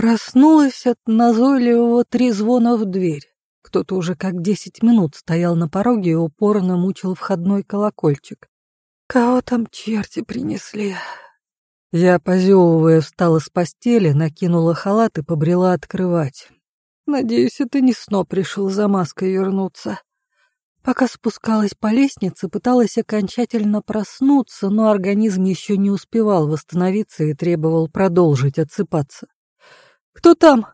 Проснулась от назойливого трезвона в дверь. Кто-то уже как десять минут стоял на пороге и упорно мучил входной колокольчик. «Кого там черти принесли?» Я, позевывая, встала с постели, накинула халат и побрела открывать. Надеюсь, это не сно пришел за маской вернуться. Пока спускалась по лестнице, пыталась окончательно проснуться, но организм еще не успевал восстановиться и требовал продолжить отсыпаться. «Кто там?»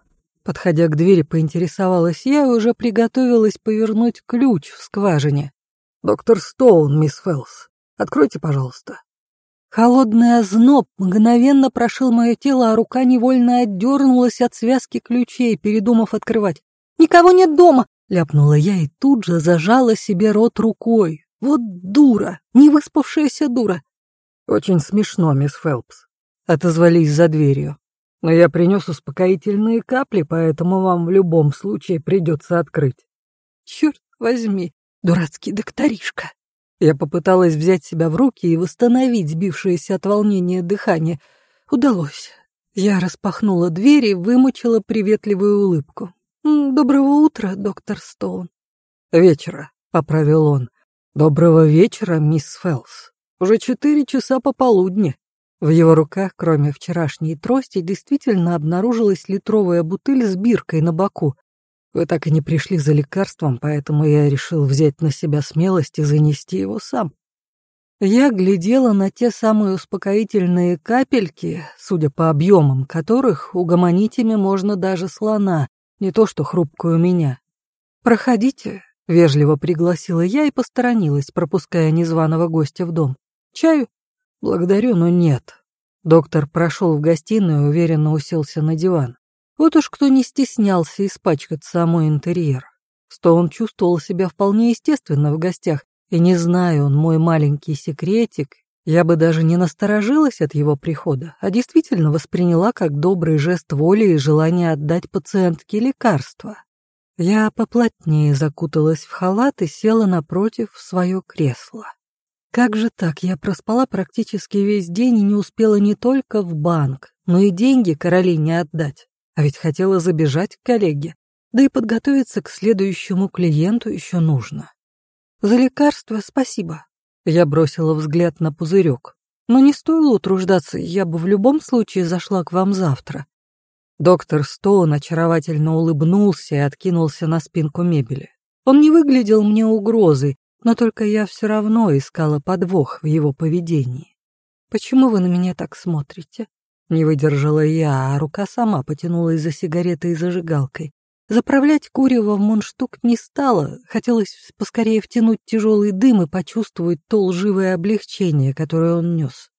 Подходя к двери, поинтересовалась я и уже приготовилась повернуть ключ в скважине. «Доктор Стоун, мисс Фелс, откройте, пожалуйста». Холодный озноб мгновенно прошил мое тело, а рука невольно отдернулась от связки ключей, передумав открывать. «Никого нет дома!» — ляпнула я и тут же зажала себе рот рукой. «Вот дура! Невыспавшаяся дура!» «Очень смешно, мисс Фелпс», — отозвались за дверью. «Но я принес успокоительные капли, поэтому вам в любом случае придется открыть». «Черт возьми, дурацкий докторишка!» Я попыталась взять себя в руки и восстановить сбившееся от волнения дыхание. Удалось. Я распахнула дверь и вымучила приветливую улыбку. «Доброго утра, доктор Стоун». «Вечера», — поправил он. «Доброго вечера, мисс Фелс. Уже четыре часа пополудни». В его руках, кроме вчерашней трости, действительно обнаружилась литровая бутыль с биркой на боку. Вы так и не пришли за лекарством, поэтому я решил взять на себя смелость и занести его сам. Я глядела на те самые успокоительные капельки, судя по объемам которых, угомонить ими можно даже слона, не то что хрупкую меня. «Проходите», — вежливо пригласила я и посторонилась, пропуская незваного гостя в дом. «Чаю?» «Благодарю, но нет». Доктор прошел в гостиную и уверенно уселся на диван. Вот уж кто не стеснялся испачкать самой интерьер. Стоун чувствовал себя вполне естественно в гостях, и не зная он мой маленький секретик, я бы даже не насторожилась от его прихода, а действительно восприняла как добрый жест воли и желание отдать пациентке лекарство. Я поплотнее закуталась в халат и села напротив в свое кресло. Как же так, я проспала практически весь день и не успела не только в банк, но и деньги Каролине отдать. А ведь хотела забежать к коллеге, да и подготовиться к следующему клиенту еще нужно. За лекарство спасибо. Я бросила взгляд на пузырек. Но не стоило утруждаться, я бы в любом случае зашла к вам завтра. Доктор Стоун очаровательно улыбнулся и откинулся на спинку мебели. Он не выглядел мне угрозой, но только я все равно искала подвох в его поведении. «Почему вы на меня так смотрите?» Не выдержала я, а рука сама потянулась за сигаретой и зажигалкой. Заправлять курево в мундштук не стало, хотелось поскорее втянуть тяжелый дым и почувствовать то лживое облегчение, которое он нес.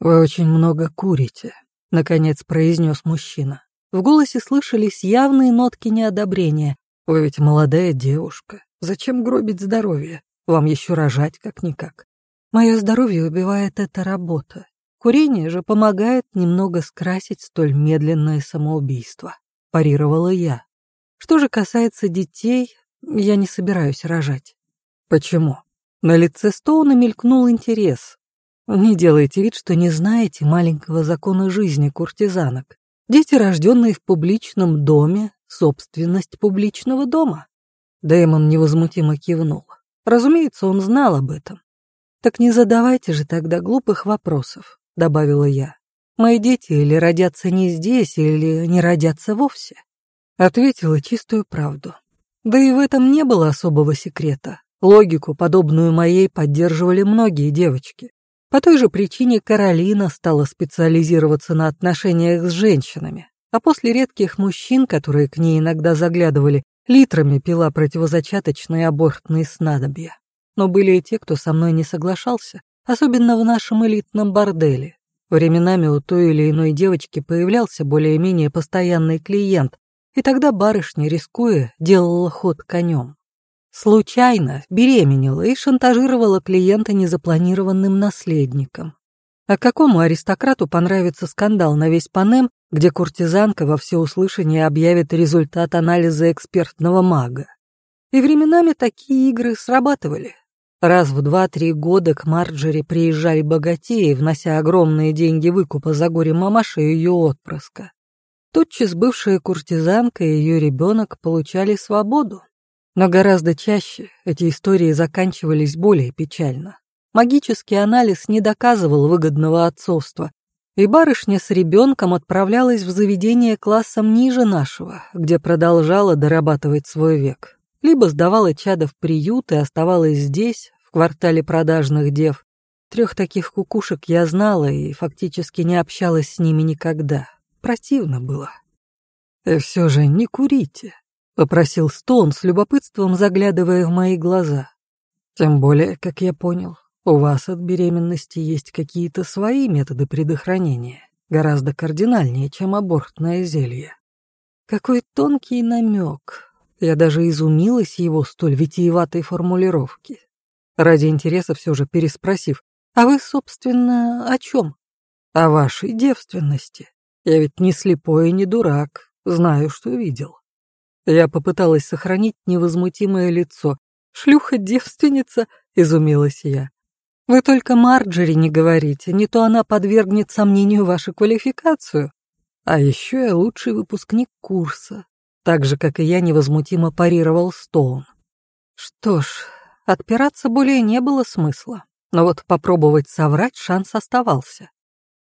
«Вы очень много курите», — наконец произнес мужчина. В голосе слышались явные нотки неодобрения. «Вы ведь молодая девушка. Зачем гробить здоровье? Вам еще рожать как-никак. Мое здоровье убивает эта работа. Курение же помогает немного скрасить столь медленное самоубийство, парировала я. Что же касается детей, я не собираюсь рожать. Почему? На лице Стоуна мелькнул интерес. Не делайте вид, что не знаете маленького закона жизни куртизанок. Дети, рожденные в публичном доме, собственность публичного дома. Дэймон невозмутимо кивнул. Разумеется, он знал об этом. Так не задавайте же тогда глупых вопросов. — добавила я. «Мои дети или родятся не здесь, или не родятся вовсе». Ответила чистую правду. Да и в этом не было особого секрета. Логику, подобную моей, поддерживали многие девочки. По той же причине Каролина стала специализироваться на отношениях с женщинами, а после редких мужчин, которые к ней иногда заглядывали, литрами пила противозачаточные абортные снадобья. Но были и те, кто со мной не соглашался, особенно в нашем элитном борделе. Временами у той или иной девочки появлялся более-менее постоянный клиент, и тогда барышня, рискуя, делала ход конем. Случайно беременела и шантажировала клиента незапланированным наследником. А какому аристократу понравится скандал на весь Панем, где куртизанка во всеуслышание объявит результат анализа экспертного мага? И временами такие игры срабатывали. Раз в два-три года к Марджери приезжали богатеи, внося огромные деньги выкупа за горе мамаши и ее отпрыска. тотчас бывшая куртизанка и ее ребенок получали свободу. Но гораздо чаще эти истории заканчивались более печально. Магический анализ не доказывал выгодного отцовства, и барышня с ребенком отправлялась в заведение классом ниже нашего, где продолжала дорабатывать свой век. Либо сдавала чада в приют и оставалась здесь, в квартале продажных дев. Трех таких кукушек я знала и фактически не общалась с ними никогда. Противно было. «И все же не курите», — попросил Стоун с любопытством, заглядывая в мои глаза. «Тем более, как я понял, у вас от беременности есть какие-то свои методы предохранения, гораздо кардинальнее, чем абортное зелье». Какой тонкий намек. Я даже изумилась его столь витиеватой формулировки. Ради интереса все же переспросив, «А вы, собственно, о чем?» «О вашей девственности. Я ведь не слепой и не дурак, знаю, что видел». Я попыталась сохранить невозмутимое лицо. «Шлюха-девственница?» — изумилась я. «Вы только Марджери не говорите, не то она подвергнет сомнению вашу квалификацию. А еще я лучший выпускник курса, так же, как и я невозмутимо парировал Стоун. Что ж, отпираться более не было смысла, но вот попробовать соврать шанс оставался.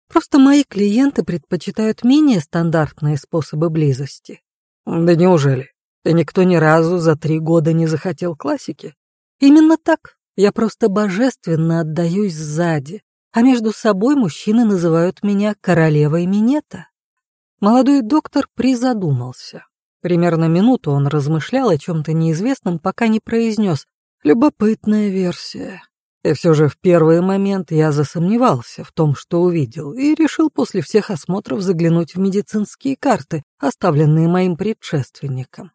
Просто мои клиенты предпочитают менее стандартные способы близости. Да неужели? И никто ни разу за три года не захотел классики? Именно так. Я просто божественно отдаюсь сзади, а между собой мужчины называют меня королевой минета. Молодой доктор призадумался. Примерно минуту он размышлял о чем-то неизвестном, пока не произнес «любопытная версия». И все же в первый момент я засомневался в том, что увидел, и решил после всех осмотров заглянуть в медицинские карты, оставленные моим предшественником.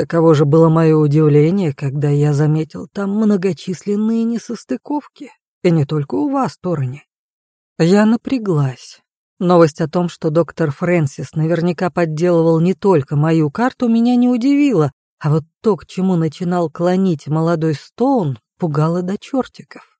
Каково же было мое удивление, когда я заметил там многочисленные несостыковки, и не только у вас, Торони. Я напряглась. Новость о том, что доктор Фрэнсис наверняка подделывал не только мою карту, меня не удивила, а вот то, к чему начинал клонить молодой Стоун, пугало до чертиков.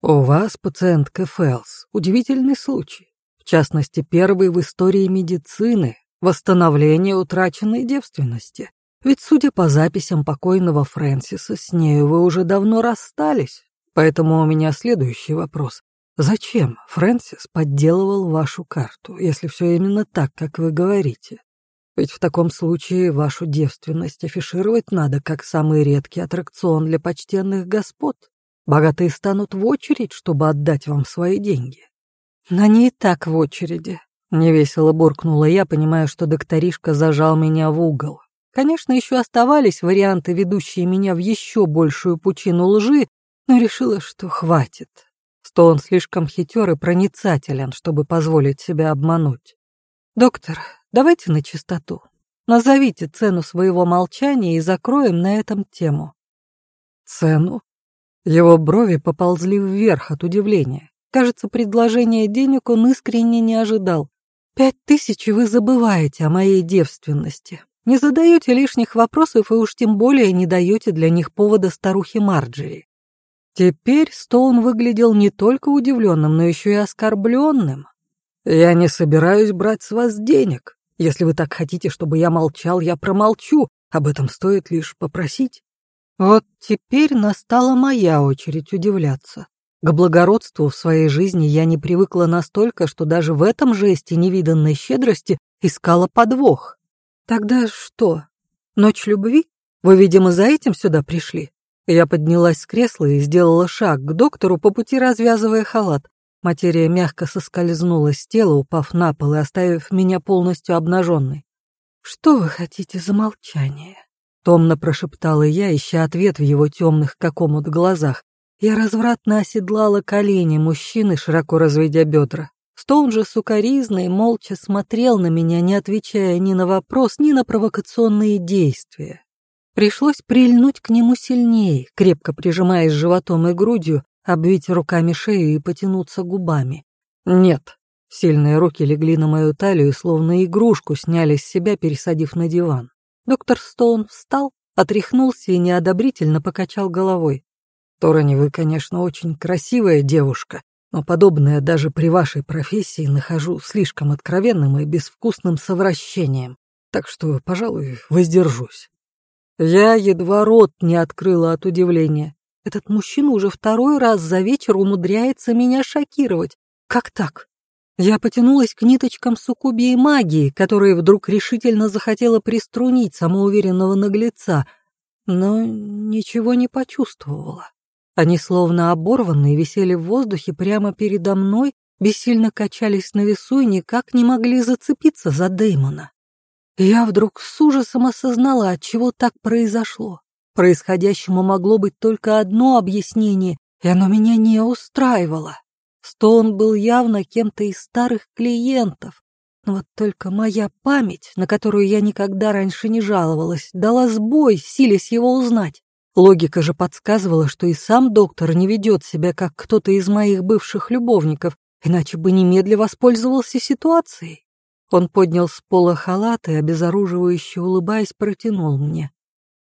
У вас, пациентка Фэлс, удивительный случай. В частности, первый в истории медицины восстановление утраченной девственности. Ведь, судя по записям покойного Фрэнсиса, с нею вы уже давно расстались. Поэтому у меня следующий вопрос. Зачем Фрэнсис подделывал вашу карту, если все именно так, как вы говорите? Ведь в таком случае вашу девственность афишировать надо как самый редкий аттракцион для почтенных господ. Богатые станут в очередь, чтобы отдать вам свои деньги. На ней так в очереди. Невесело буркнула я, понимая, что докторишка зажал меня в угол. Конечно, еще оставались варианты, ведущие меня в еще большую пучину лжи, но решила, что хватит. Что он слишком хитер и проницателен, чтобы позволить себя обмануть. «Доктор, давайте на чистоту. Назовите цену своего молчания и закроем на этом тему». «Цену?» Его брови поползли вверх от удивления. Кажется, предложение денег он искренне не ожидал. «Пять тысяч, и вы забываете о моей девственности. Не задаете лишних вопросов и уж тем более не даете для них повода старухе Марджери». Теперь Стоун выглядел не только удивленным, но еще и оскорбленным. «Я не собираюсь брать с вас денег. Если вы так хотите, чтобы я молчал, я промолчу. Об этом стоит лишь попросить». Вот теперь настала моя очередь удивляться. К благородству в своей жизни я не привыкла настолько, что даже в этом жесте невиданной щедрости искала подвох. Тогда что? Ночь любви? Вы, видимо, за этим сюда пришли? Я поднялась с кресла и сделала шаг к доктору, по пути развязывая халат. Материя мягко соскользнула с тела, упав на пол и оставив меня полностью обнаженной. «Что вы хотите за молчание?» Томно прошептала я, ища ответ в его темных, как омут, глазах. Я развратно оседлала колени мужчины, широко разведя бедра. Стоун же сукоризно и молча смотрел на меня, не отвечая ни на вопрос, ни на провокационные действия. Пришлось прильнуть к нему сильнее, крепко прижимаясь животом и грудью, обвить руками шею и потянуться губами. Нет. Сильные руки легли на мою талию, словно игрушку сняли с себя, пересадив на диван. Доктор Стоун встал, отряхнулся и неодобрительно покачал головой. «Торани, вы, конечно, очень красивая девушка, но подобное даже при вашей профессии нахожу слишком откровенным и безвкусным совращением, так что, пожалуй, воздержусь. Я едва рот не открыла от удивления. Этот мужчина уже второй раз за вечер умудряется меня шокировать. Как так? Я потянулась к ниточкам суккубии магии, которые вдруг решительно захотела приструнить самоуверенного наглеца, но ничего не почувствовала. Они словно оборванные висели в воздухе прямо передо мной, бессильно качались на весу и никак не могли зацепиться за Дэймона. Я вдруг с ужасом осознала, от чего так произошло. Происходящему могло быть только одно объяснение, и оно меня не устраивало. Стоун был явно кем-то из старых клиентов. Но вот только моя память, на которую я никогда раньше не жаловалась, дала сбой, силясь его узнать. Логика же подсказывала, что и сам доктор не ведет себя, как кто-то из моих бывших любовников, иначе бы немедля воспользовался ситуацией. Он поднял с пола халат и, обезоруживающе улыбаясь, протянул мне.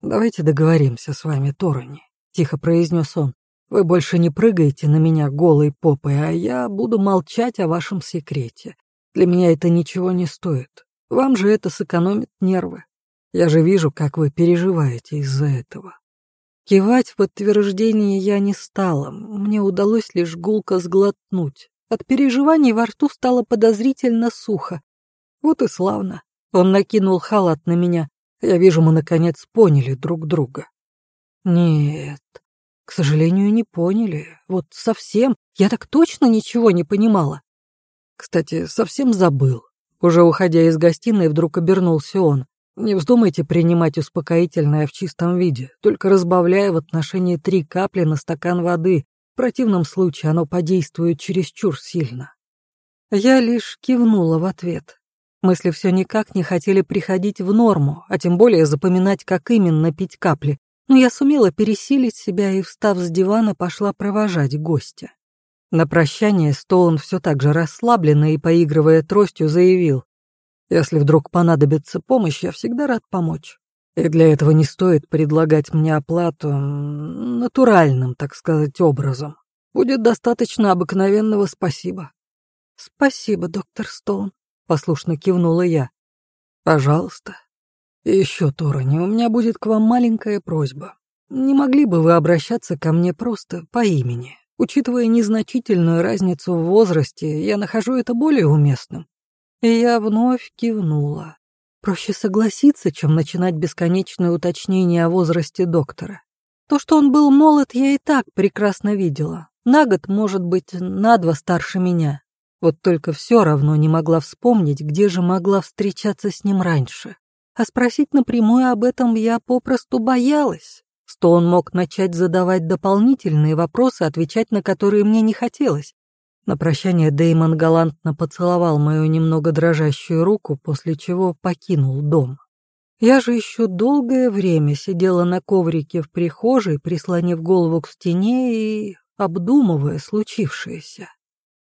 «Давайте договоримся с вами, Торони», — тихо произнес он. «Вы больше не прыгаете на меня голой попой, а я буду молчать о вашем секрете. Для меня это ничего не стоит. Вам же это сэкономит нервы. Я же вижу, как вы переживаете из-за этого». Кивать в подтверждение я не стала, мне удалось лишь гулко сглотнуть. От переживаний во рту стало подозрительно сухо. Вот и славно. Он накинул халат на меня. Я вижу, мы наконец поняли друг друга. Нет, к сожалению, не поняли. Вот совсем. Я так точно ничего не понимала. Кстати, совсем забыл. Уже уходя из гостиной, вдруг обернулся он. Не вздумайте принимать успокоительное в чистом виде, только разбавляя в отношении три капли на стакан воды. В противном случае оно подействует чересчур сильно. Я лишь кивнула в ответ. Мысли все никак не хотели приходить в норму, а тем более запоминать, как именно пить капли. Но я сумела пересилить себя и, встав с дивана, пошла провожать гостя. На прощание Стоун все так же расслабленно и, поигрывая тростью, заявил. «Если вдруг понадобится помощь, я всегда рад помочь. И для этого не стоит предлагать мне оплату натуральным, так сказать, образом. Будет достаточно обыкновенного спасибо». «Спасибо, доктор Стоун», Послушно кивнула я. Пожалуйста. И еще, Торони, у меня будет к вам маленькая просьба. Не могли бы вы обращаться ко мне просто по имени? Учитывая незначительную разницу в возрасте, я нахожу это более уместным. И я вновь кивнула. Проще согласиться, чем начинать бесконечное уточнение о возрасте доктора. То, что он был молод, я и так прекрасно видела. На год, может быть, на два старше меня. Вот только все равно не могла вспомнить, где же могла встречаться с ним раньше. А спросить напрямую об этом я попросту боялась, что он мог начать задавать дополнительные вопросы, отвечать на которые мне не хотелось. На прощание Деймон галантно поцеловал мою немного дрожащую руку, после чего покинул дом. Я же еще долгое время сидела на коврике в прихожей, прислонив голову к стене и обдумывая случившееся.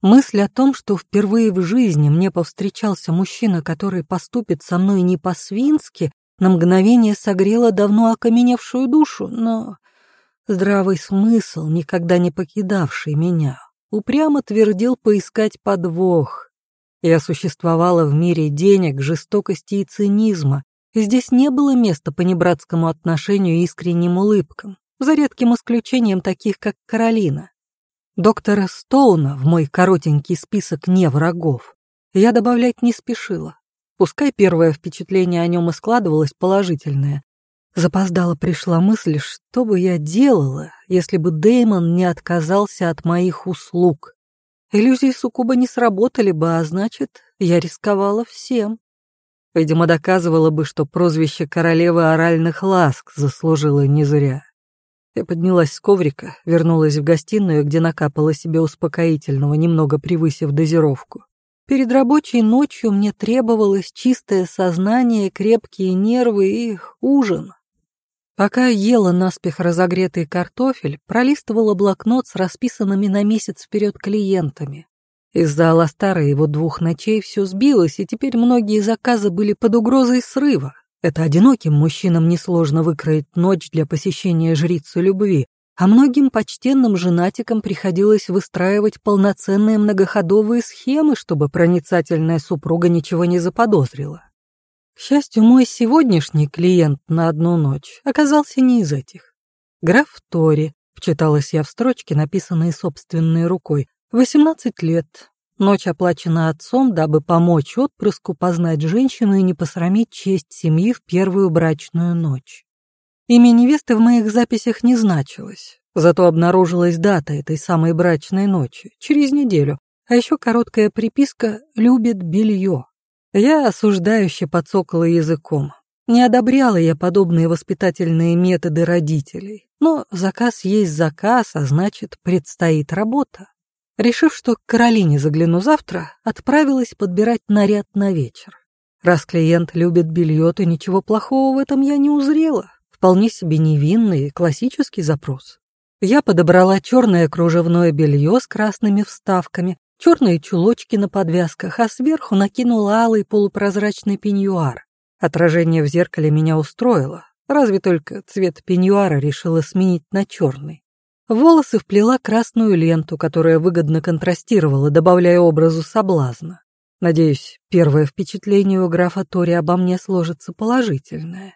Мысль о том, что впервые в жизни мне повстречался мужчина, который поступит со мной не по-свински, на мгновение согрела давно окаменевшую душу, но здравый смысл, никогда не покидавший меня, упрямо твердил поискать подвох. Я существовала в мире денег, жестокости и цинизма, здесь не было места понебратскому отношению и искренним улыбкам, за редким исключением таких, как Каролина. Доктора Стоуна в мой коротенький список не врагов я добавлять не спешила. Пускай первое впечатление о нем и складывалось положительное. Запоздала пришла мысль, что бы я делала, если бы Деймон не отказался от моих услуг. Иллюзии суккуба не сработали бы, а значит, я рисковала всем. Видимо, доказывала бы, что прозвище королевы оральных ласк заслужила не зря. Я поднялась с коврика, вернулась в гостиную, где накапала себе успокоительного, немного превысив дозировку. Перед рабочей ночью мне требовалось чистое сознание, крепкие нервы и ужин. Пока ела наспех разогретый картофель, пролистывала блокнот с расписанными на месяц вперед клиентами. Из-за Аластара его двух ночей все сбилось, и теперь многие заказы были под угрозой срыва. Это одиноким мужчинам несложно выкроить ночь для посещения жрицы любви, а многим почтенным женатикам приходилось выстраивать полноценные многоходовые схемы, чтобы проницательная супруга ничего не заподозрила. К счастью, мой сегодняшний клиент на одну ночь оказался не из этих. Граф Тори, вчиталась я в строчки, написанные собственной рукой, 18 лет, Ночь оплачена отцом, дабы помочь отпрыску познать женщину и не посрамить честь семьи в первую брачную ночь. Имя невесты в моих записях не значилось, зато обнаружилась дата этой самой брачной ночи, через неделю, а еще короткая приписка «любит белье». Я осуждающе подсокала языком. Не одобряла я подобные воспитательные методы родителей, но заказ есть заказ, а значит, предстоит работа. Решив, что к Каролине загляну завтра, отправилась подбирать наряд на вечер. Раз клиент любит белье, то ничего плохого в этом я не узрела. Вполне себе невинный классический запрос. Я подобрала черное кружевное белье с красными вставками, черные чулочки на подвязках, а сверху накинула алый полупрозрачный пеньюар. Отражение в зеркале меня устроило, разве только цвет пеньюара решила сменить на черный. Волосы вплела красную ленту, которая выгодно контрастировала, добавляя образу соблазна. Надеюсь, первое впечатление у графа Тори обо мне сложится положительное.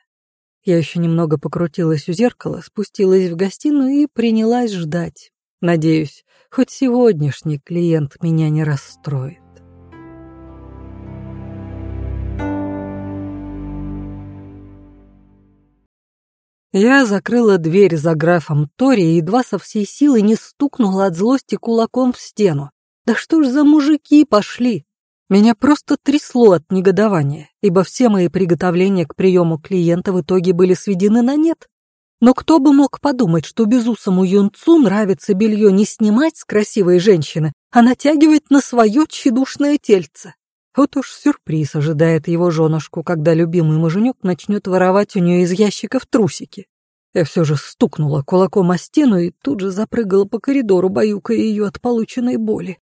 Я еще немного покрутилась у зеркала, спустилась в гостиную и принялась ждать. Надеюсь, хоть сегодняшний клиент меня не расстроит. Я закрыла дверь за графом Тори и едва со всей силы не стукнула от злости кулаком в стену. Да что ж за мужики пошли? Меня просто трясло от негодования, ибо все мои приготовления к приему клиента в итоге были сведены на нет. Но кто бы мог подумать, что безусому юнцу нравится белье не снимать с красивой женщины, а натягивать на свое тщедушное тельце. Вот уж сюрприз ожидает его женушку, когда любимый муженек начнет воровать у нее из ящиков трусики. Я все же стукнула кулаком о стену и тут же запрыгала по коридору, баюкая ее от полученной боли.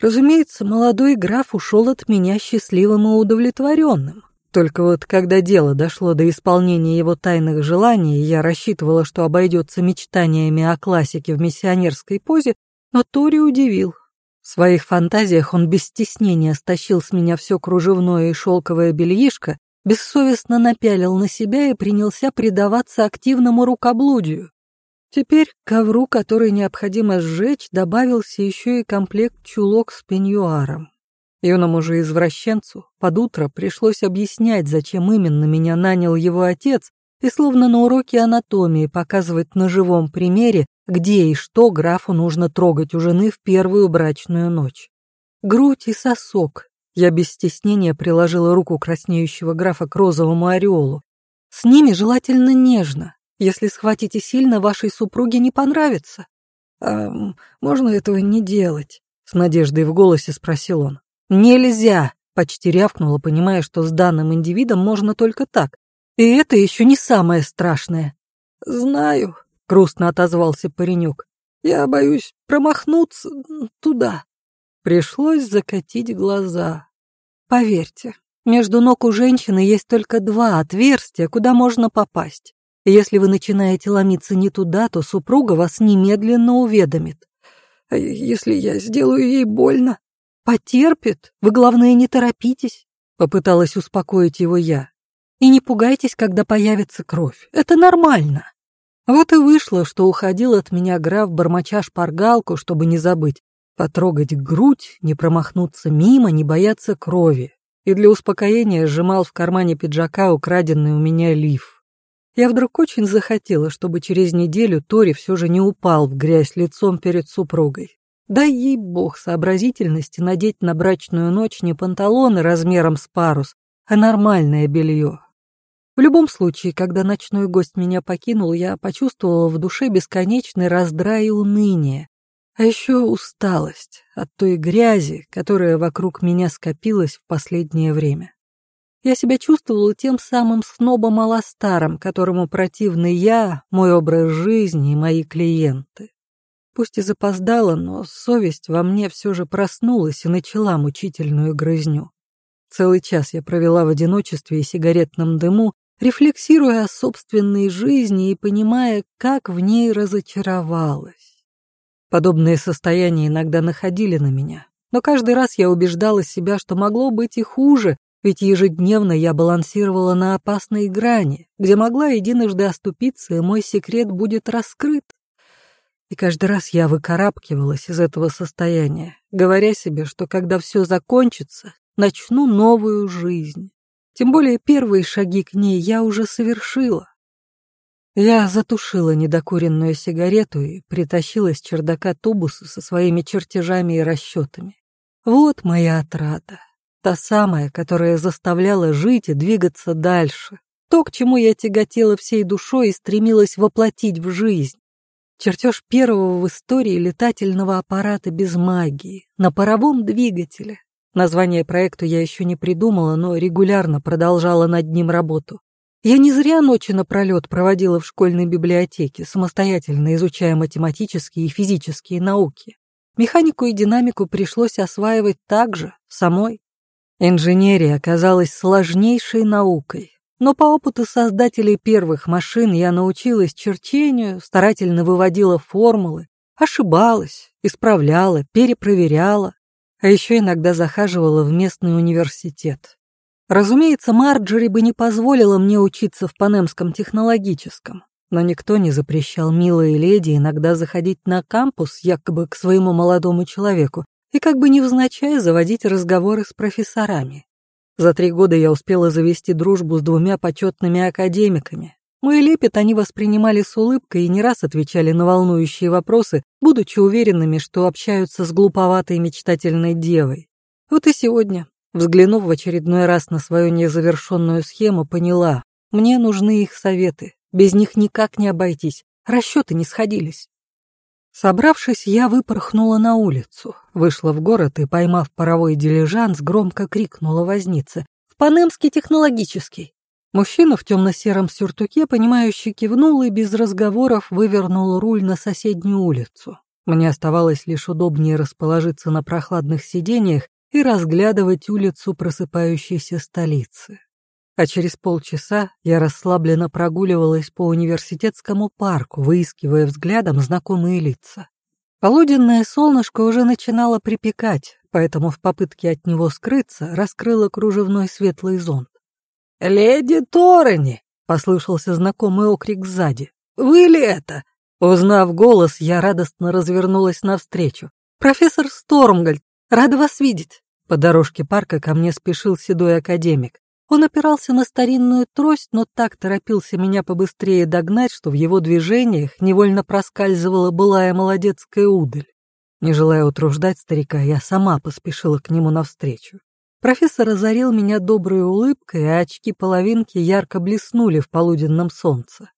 Разумеется, молодой граф ушел от меня счастливым и удовлетворенным. Только вот когда дело дошло до исполнения его тайных желаний, я рассчитывала, что обойдется мечтаниями о классике в миссионерской позе, но Тори удивил. В своих фантазиях он без стеснения стащил с меня все кружевное и шелковое бельишко, бессовестно напялил на себя и принялся предаваться активному рукоблудию. Теперь к ковру, который необходимо сжечь, добавился еще и комплект чулок с пеньюаром. Юному же извращенцу под утро пришлось объяснять, зачем именно меня нанял его отец, и словно на уроке анатомии показывать на живом примере, где и что графу нужно трогать у жены в первую брачную ночь. Грудь и сосок. Я без стеснения приложила руку краснеющего графа к розовому ореолу. С ними желательно нежно. Если схватите сильно, вашей супруге не понравится. «А можно этого не делать?» — с надеждой в голосе спросил он. «Нельзя!» — почти рявкнула, понимая, что с данным индивидом можно только так. И это еще не самое страшное. «Знаю», грустно отозвался паренек. Я боюсь промахнуться туда. Пришлось закатить глаза. Поверьте, между ног у женщины есть только два отверстия, куда можно попасть. Если вы начинаете ломиться не туда, то супруга вас немедленно уведомит. А если я сделаю ей больно? Потерпит. Вы, главное, не торопитесь. Попыталась успокоить его я. И не пугайтесь, когда появится кровь. Это нормально. Вот и вышло, что уходил от меня граф, бормоча шпаргалку, чтобы не забыть. Потрогать грудь, не промахнуться мимо, не бояться крови. И для успокоения сжимал в кармане пиджака украденный у меня лиф. Я вдруг очень захотела, чтобы через неделю Тори все же не упал в грязь лицом перед супругой. Дай ей бог сообразительности надеть на брачную ночь не панталоны размером с парус, а нормальное белье, в любом случае, когда ночной гость меня покинул, я почувствовала в душе бесконечный раздрай и уныние, а еще усталость от той грязи, которая вокруг меня скопилась в последнее время. Я себя чувствовала тем самым снобом Аластаром, которому противны я, мой образ жизни и мои клиенты. Пусть и запоздала, но совесть во мне все же проснулась и начала мучительную грызню. Целый час я провела в одиночестве и сигаретном дыму, рефлексируя о собственной жизни и понимая, как в ней разочаровалась. Подобные состояния иногда находили на меня, но каждый раз я убеждала себя, что могло быть и хуже, ведь ежедневно я балансировала на опасной грани, где могла единожды оступиться, и мой секрет будет раскрыт. И каждый раз я выкарабкивалась из этого состояния, говоря себе, что когда все закончится, начну новую жизнь. Тем более первые шаги к ней я уже совершила. Я затушила недокуренную сигарету и притащила с чердака тубусы со своими чертежами и расчетами. Вот моя отрада. Та самая, которая заставляла жить и двигаться дальше. То, к чему я тяготела всей душой и стремилась воплотить в жизнь. Чертеж первого в истории летательного аппарата без магии, на паровом двигателе. Название проекту я еще не придумала, но регулярно продолжала над ним работу. Я не зря ночи напролет проводила в школьной библиотеке, самостоятельно изучая математические и физические науки. Механику и динамику пришлось осваивать также, самой. Инженерия оказалась сложнейшей наукой, но по опыту создателей первых машин я научилась черчению, старательно выводила формулы, ошибалась, исправляла, перепроверяла, а еще иногда захаживала в местный университет. Разумеется, Марджори бы не позволила мне учиться в Панемском технологическом, но никто не запрещал милой леди иногда заходить на кампус якобы к своему молодому человеку и как бы невзначай заводить разговоры с профессорами. За три года я успела завести дружбу с двумя почетными академиками. Мой лепет они воспринимали с улыбкой и не раз отвечали на волнующие вопросы, будучи уверенными, что общаются с глуповатой мечтательной девой. Вот и сегодня, взглянув в очередной раз на свою незавершенную схему, поняла, мне нужны их советы, без них никак не обойтись, расчеты не сходились. Собравшись, я выпорхнула на улицу, вышла в город и, поймав паровой дилижанс, громко крикнула вознице «В Панемский технологический!». Мужчина в темно-сером сюртуке, понимающий, кивнул и без разговоров вывернул руль на соседнюю улицу. Мне оставалось лишь удобнее расположиться на прохладных сиденьях и разглядывать улицу просыпающейся столицы а через полчаса я расслабленно прогуливалась по университетскому парку, выискивая взглядом знакомые лица. Полуденное солнышко уже начинало припекать, поэтому в попытке от него скрыться раскрыла кружевной светлый зонт. «Леди Торони!» — послышался знакомый окрик сзади. «Вы ли это?» Узнав голос, я радостно развернулась навстречу. «Профессор Стормгольд, рада вас видеть!» По дорожке парка ко мне спешил седой академик. Он опирался на старинную трость, но так торопился меня побыстрее догнать, что в его движениях невольно проскальзывала былая молодецкая удаль. Не желая утруждать старика, я сама поспешила к нему навстречу. Профессор озарил меня доброй улыбкой, а очки-половинки ярко блеснули в полуденном солнце.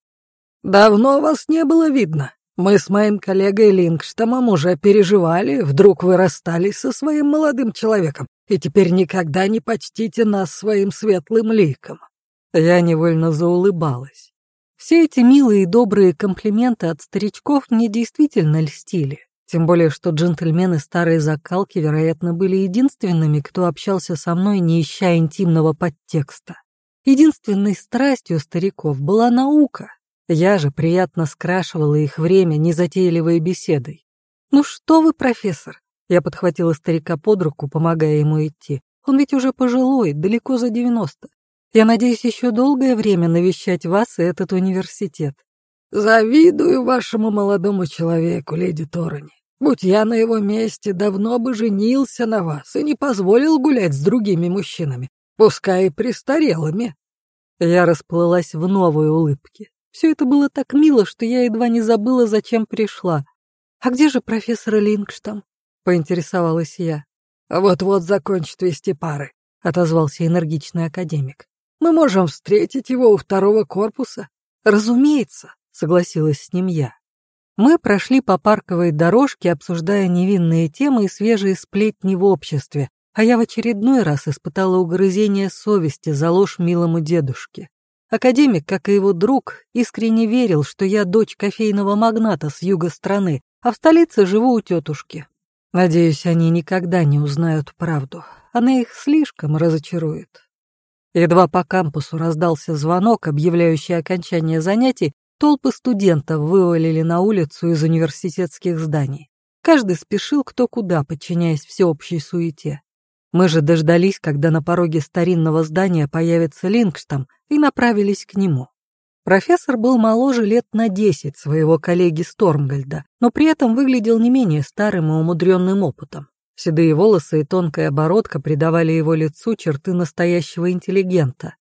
«Давно вас не было видно. Мы с моим коллегой Лингштамом уже переживали, вдруг вы расстались со своим молодым человеком и теперь никогда не почтите нас своим светлым ликом». Я невольно заулыбалась. Все эти милые и добрые комплименты от старичков мне действительно льстили. Тем более, что джентльмены старой закалки, вероятно, были единственными, кто общался со мной, не ища интимного подтекста. Единственной страстью стариков была наука. Я же приятно скрашивала их время незатейливой беседой. «Ну что вы, профессор, я подхватила старика под руку, помогая ему идти. Он ведь уже пожилой, далеко за девяносто. Я надеюсь еще долгое время навещать вас и этот университет. Завидую вашему молодому человеку, леди Торони. Будь я на его месте, давно бы женился на вас и не позволил гулять с другими мужчинами, пускай и престарелыми. Я расплылась в новой улыбке. Все это было так мило, что я едва не забыла, зачем пришла. А где же профессор Лингштам? — поинтересовалась я. «Вот-вот закончит вести пары», — отозвался энергичный академик. «Мы можем встретить его у второго корпуса». «Разумеется», — согласилась с ним я. Мы прошли по парковой дорожке, обсуждая невинные темы и свежие сплетни в обществе, а я в очередной раз испытала угрызение совести за ложь милому дедушке. Академик, как и его друг, искренне верил, что я дочь кофейного магната с юга страны, а в столице живу у тетушки. Надеюсь, они никогда не узнают правду. Она их слишком разочарует. Едва по кампусу раздался звонок, объявляющий окончание занятий, толпы студентов вывалили на улицу из университетских зданий. Каждый спешил кто куда, подчиняясь всеобщей суете. Мы же дождались, когда на пороге старинного здания появится Лингштам, и направились к нему. Профессор был моложе лет на десять своего коллеги Стормгальда, но при этом выглядел не менее старым и умудренным опытом. Седые волосы и тонкая бородка придавали его лицу черты настоящего интеллигента.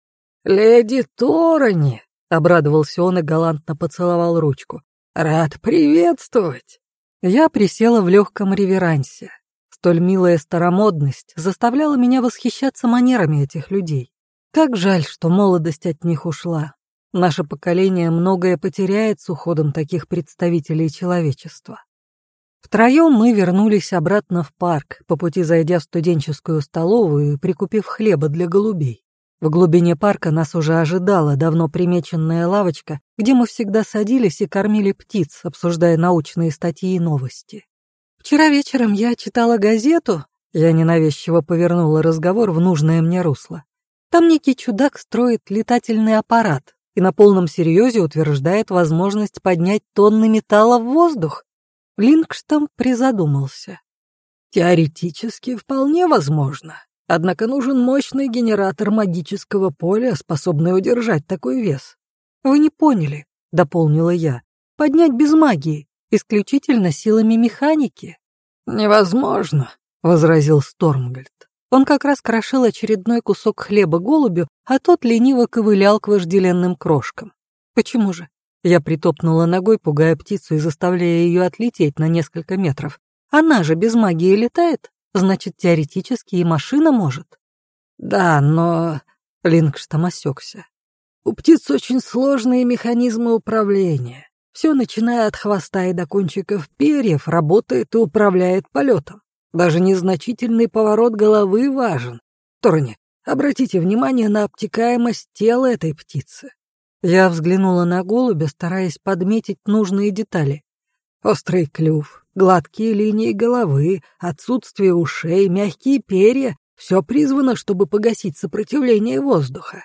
«Леди Торони!» — обрадовался он и галантно поцеловал ручку. «Рад приветствовать!» Я присела в легком реверансе. Столь милая старомодность заставляла меня восхищаться манерами этих людей. Как жаль, что молодость от них ушла. Наше поколение многое потеряет с уходом таких представителей человечества. Втроем мы вернулись обратно в парк, по пути зайдя в студенческую столовую и прикупив хлеба для голубей. В глубине парка нас уже ожидала давно примеченная лавочка, где мы всегда садились и кормили птиц, обсуждая научные статьи и новости. Вчера вечером я читала газету, я ненавязчиво повернула разговор в нужное мне русло. Там некий чудак строит летательный аппарат и на полном серьезе утверждает возможность поднять тонны металла в воздух. Лингштам призадумался. Теоретически вполне возможно. Однако нужен мощный генератор магического поля, способный удержать такой вес. Вы не поняли, дополнила я. Поднять без магии, исключительно силами механики. Невозможно, возразил Стормгальд. Он как раз крошил очередной кусок хлеба голубю, а тот лениво ковылял к вожделенным крошкам. Почему же? Я притопнула ногой, пугая птицу и заставляя ее отлететь на несколько метров. Она же без магии летает, значит, теоретически и машина может. Да, но... Лингштам осекся. У птиц очень сложные механизмы управления. Все, начиная от хвоста и до кончиков перьев, работает и управляет полетом. Даже незначительный поворот головы важен. Торни, обратите внимание на обтекаемость тела этой птицы. Я взглянула на голубя, стараясь подметить нужные детали. Острый клюв, гладкие линии головы, отсутствие ушей, мягкие перья — все призвано, чтобы погасить сопротивление воздуха.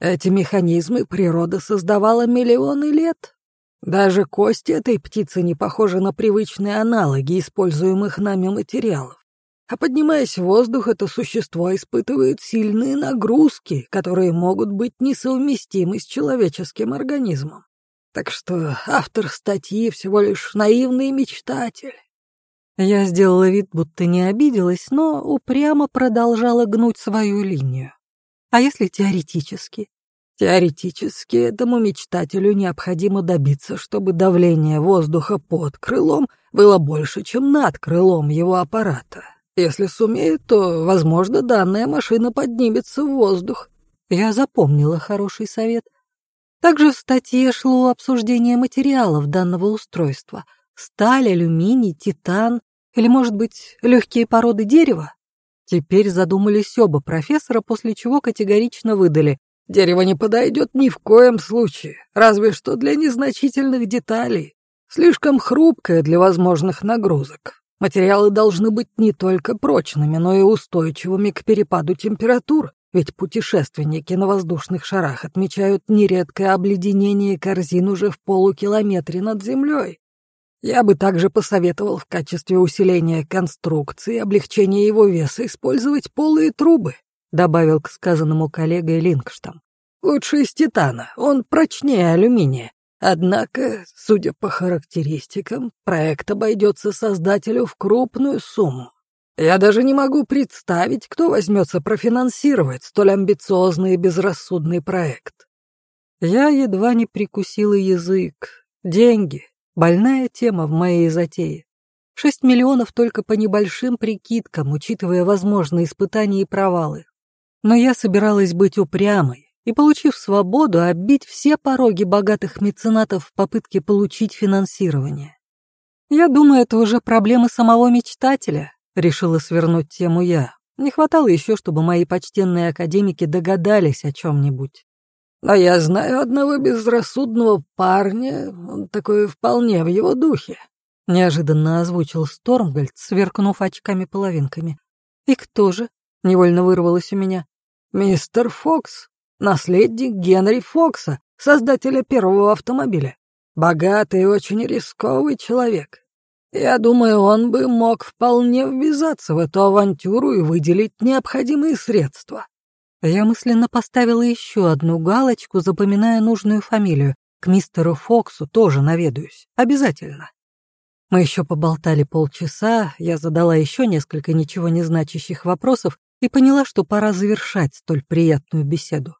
Эти механизмы природа создавала миллионы лет. Даже кости этой птицы не похожи на привычные аналоги используемых нами материалов. А поднимаясь в воздух, это существо испытывает сильные нагрузки, которые могут быть несовместимы с человеческим организмом. Так что автор статьи всего лишь наивный мечтатель. Я сделала вид, будто не обиделась, но упрямо продолжала гнуть свою линию. А если теоретически? Теоретически этому мечтателю необходимо добиться, чтобы давление воздуха под крылом было больше, чем над крылом его аппарата. Если сумеет, то, возможно, данная машина поднимется в воздух. Я запомнила хороший совет. Также в статье шло обсуждение материалов данного устройства. Сталь, алюминий, титан или, может быть, легкие породы дерева? Теперь задумались оба профессора, после чего категорично выдали. Дерево не подойдет ни в коем случае, разве что для незначительных деталей. Слишком хрупкое для возможных нагрузок. Материалы должны быть не только прочными, но и устойчивыми к перепаду температур, ведь путешественники на воздушных шарах отмечают нередкое обледенение корзин уже в полукилометре над землей. Я бы также посоветовал в качестве усиления конструкции и облегчения его веса использовать полые трубы, добавил к сказанному коллегой Лингштам. Лучше из титана, он прочнее алюминия, Однако, судя по характеристикам, проект обойдется создателю в крупную сумму. Я даже не могу представить, кто возьмется профинансировать столь амбициозный и безрассудный проект. Я едва не прикусила язык. Деньги — больная тема в моей затее. Шесть миллионов только по небольшим прикидкам, учитывая возможные испытания и провалы. Но я собиралась быть упрямой, и, получив свободу, оббить все пороги богатых меценатов в попытке получить финансирование. «Я думаю, это уже проблемы самого мечтателя», — решила свернуть тему я. Не хватало еще, чтобы мои почтенные академики догадались о чем-нибудь. «Но я знаю одного безрассудного парня, он такой вполне в его духе», — неожиданно озвучил Стормгольд, сверкнув очками-половинками. «И кто же?» — невольно вырвалось у меня. Мистер Фокс, наследник Генри Фокса, создателя первого автомобиля. Богатый и очень рисковый человек. Я думаю, он бы мог вполне ввязаться в эту авантюру и выделить необходимые средства. Я мысленно поставила еще одну галочку, запоминая нужную фамилию. К мистеру Фоксу тоже наведаюсь. Обязательно. Мы еще поболтали полчаса, я задала еще несколько ничего не значащих вопросов и поняла, что пора завершать столь приятную беседу.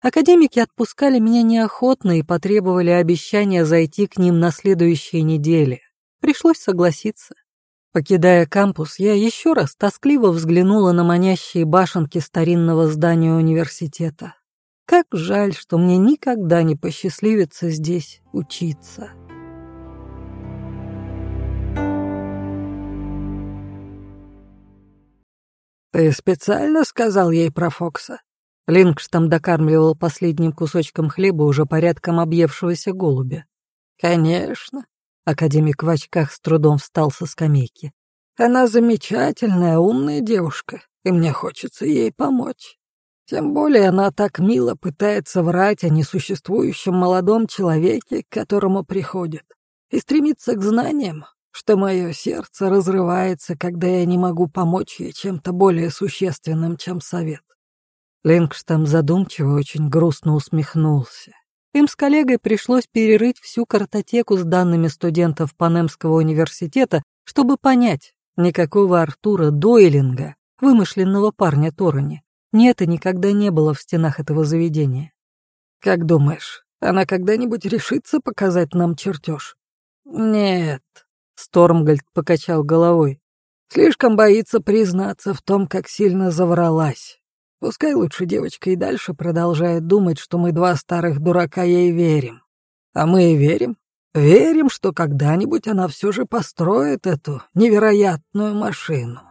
Академики отпускали меня неохотно и потребовали обещания зайти к ним на следующей неделе. Пришлось согласиться. Покидая кампус, я еще раз тоскливо взглянула на манящие башенки старинного здания университета. Как жаль, что мне никогда не посчастливится здесь учиться. «Ты специально сказал ей про Фокса?» Лингштам докармливал последним кусочком хлеба уже порядком объевшегося голубя. «Конечно. Академик в очках с трудом встал со скамейки. «Она замечательная, умная девушка, и мне хочется ей помочь. Тем более она так мило пытается врать о несуществующем молодом человеке, к которому приходит, и стремится к знаниям, что мое сердце разрывается, когда я не могу помочь ей чем-то более существенным, чем совет». Лингштам задумчиво очень грустно усмехнулся. Им с коллегой пришлось перерыть всю картотеку с данными студентов Панемского университета, чтобы понять, никакого Артура Дойлинга, вымышленного парня Торони, нет и никогда не было в стенах этого заведения. «Как думаешь, она когда-нибудь решится показать нам чертеж?» «Нет», — Стормгольд покачал головой. «Слишком боится признаться в том, как сильно завралась. Пускай лучше девочка и дальше продолжает думать, что мы два старых дурака ей верим. А мы и верим. Верим, что когда-нибудь она все же построит эту невероятную машину.